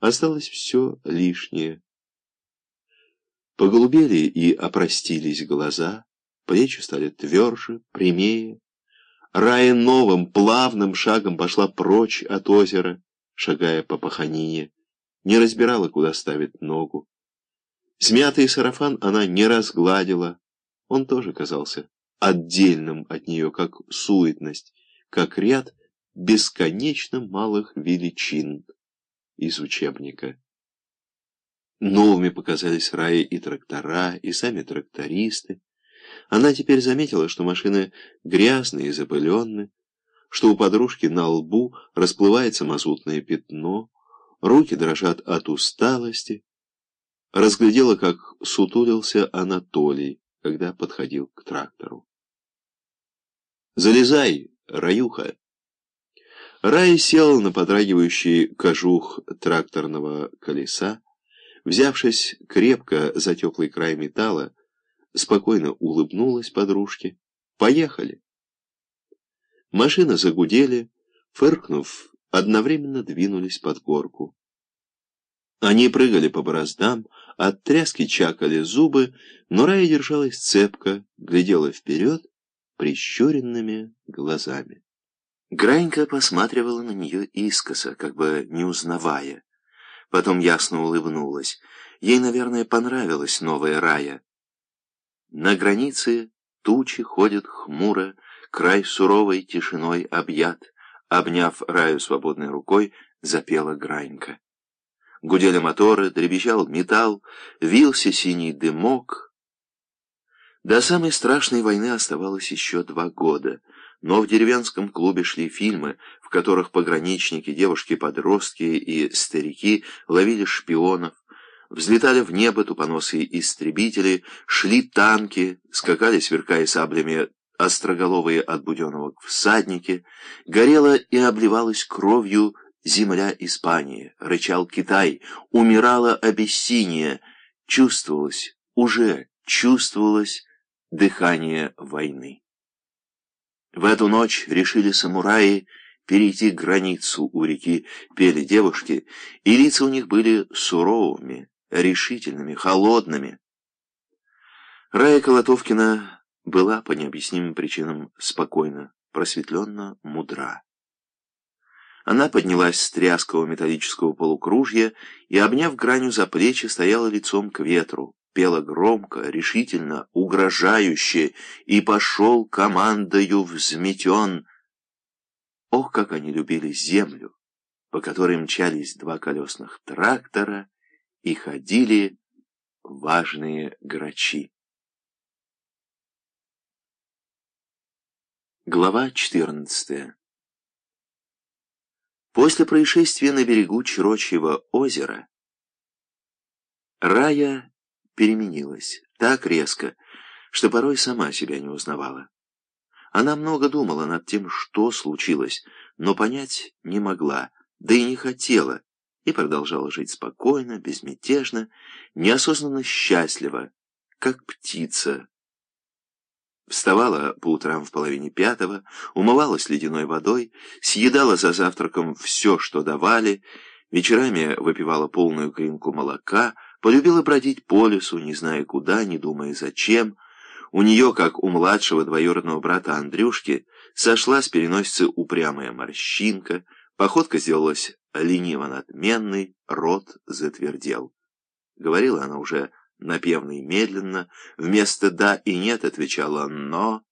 осталось все лишнее. Поголубели и опростились глаза, плечи стали тверже, прямее. Рая новым, плавным шагом пошла прочь от озера, шагая по паханине, не разбирала, куда ставит ногу. Смятый сарафан она не разгладила, он тоже казался отдельным от нее, как суетность, как ряд бесконечно малых величин из учебника. Новыми показались раи и трактора, и сами трактористы. Она теперь заметила, что машины грязные и запыленные, что у подружки на лбу расплывается мазутное пятно, руки дрожат от усталости. Разглядела, как сутулился Анатолий, когда подходил к трактору. «Залезай, Раюха!» Рай сел на подрагивающий кожух тракторного колеса, взявшись крепко за теплый край металла, спокойно улыбнулась подружке. «Поехали!» Машины загудели, фыркнув, одновременно двинулись под горку. Они прыгали по бороздам, от тряски чакали зубы, но Рая держалась цепко, глядела вперед прищуренными глазами. Гранька посматривала на нее искоса, как бы не узнавая. Потом ясно улыбнулась. Ей, наверное, понравилась новая рая. На границе тучи ходят хмуро, край суровой тишиной объят. Обняв раю свободной рукой, запела Гранька. Гудели моторы, дребезжал металл, вился синий дымок. До самой страшной войны оставалось еще два года — но в деревенском клубе шли фильмы, в которых пограничники, девушки-подростки и старики ловили шпионов, взлетали в небо тупоносые истребители, шли танки, скакали, сверкая саблями, остроголовые от буденного всадники, горела и обливалась кровью земля Испании, рычал Китай, умирала Абиссиния, чувствовалось, уже чувствовалось дыхание войны. В эту ночь решили самураи перейти границу у реки, пели девушки, и лица у них были суровыми, решительными, холодными. Рая Колотовкина была по необъяснимым причинам спокойна, просветленно, мудра. Она поднялась с тряского металлического полукружья и, обняв гранью за плечи, стояла лицом к ветру пела громко, решительно, угрожающе, и пошел командою взметен. Ох, как они любили землю, по которой мчались два колесных трактора и ходили важные грачи. Глава 14 После происшествия на берегу Чирочьего озера Рая переменилась так резко, что порой сама себя не узнавала. Она много думала над тем, что случилось, но понять не могла, да и не хотела, и продолжала жить спокойно, безмятежно, неосознанно счастливо, как птица. Вставала по утрам в половине пятого, умывалась ледяной водой, съедала за завтраком все, что давали, вечерами выпивала полную кринку молока — Полюбила бродить по лесу, не зная куда, не думая зачем. У нее, как у младшего двоюродного брата Андрюшки, сошла с переносицы упрямая морщинка, походка сделалась лениво-надменной, рот затвердел. Говорила она уже напевно и медленно, вместо «да» и «нет» отвечала «но»,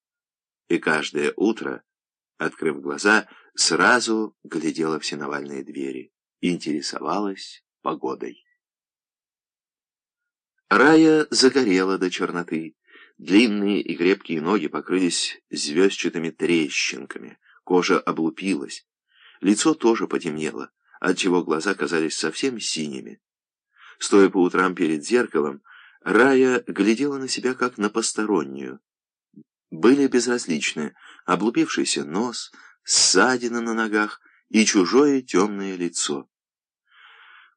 и каждое утро, открыв глаза, сразу глядела в сеновальные двери, интересовалась погодой. Рая загорела до черноты. Длинные и крепкие ноги покрылись звездчатыми трещинками, кожа облупилась, лицо тоже потемнело, отчего глаза казались совсем синими. Стоя по утрам перед зеркалом, Рая глядела на себя как на постороннюю. Были безразличны облупившийся нос, ссадины на ногах и чужое темное лицо.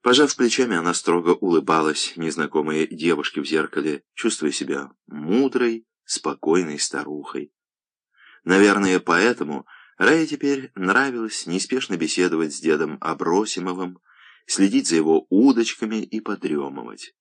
Пожав плечами, она строго улыбалась незнакомой девушке в зеркале, чувствуя себя мудрой, спокойной старухой. Наверное, поэтому Рае теперь нравилось неспешно беседовать с дедом Абросимовым, следить за его удочками и подремывать.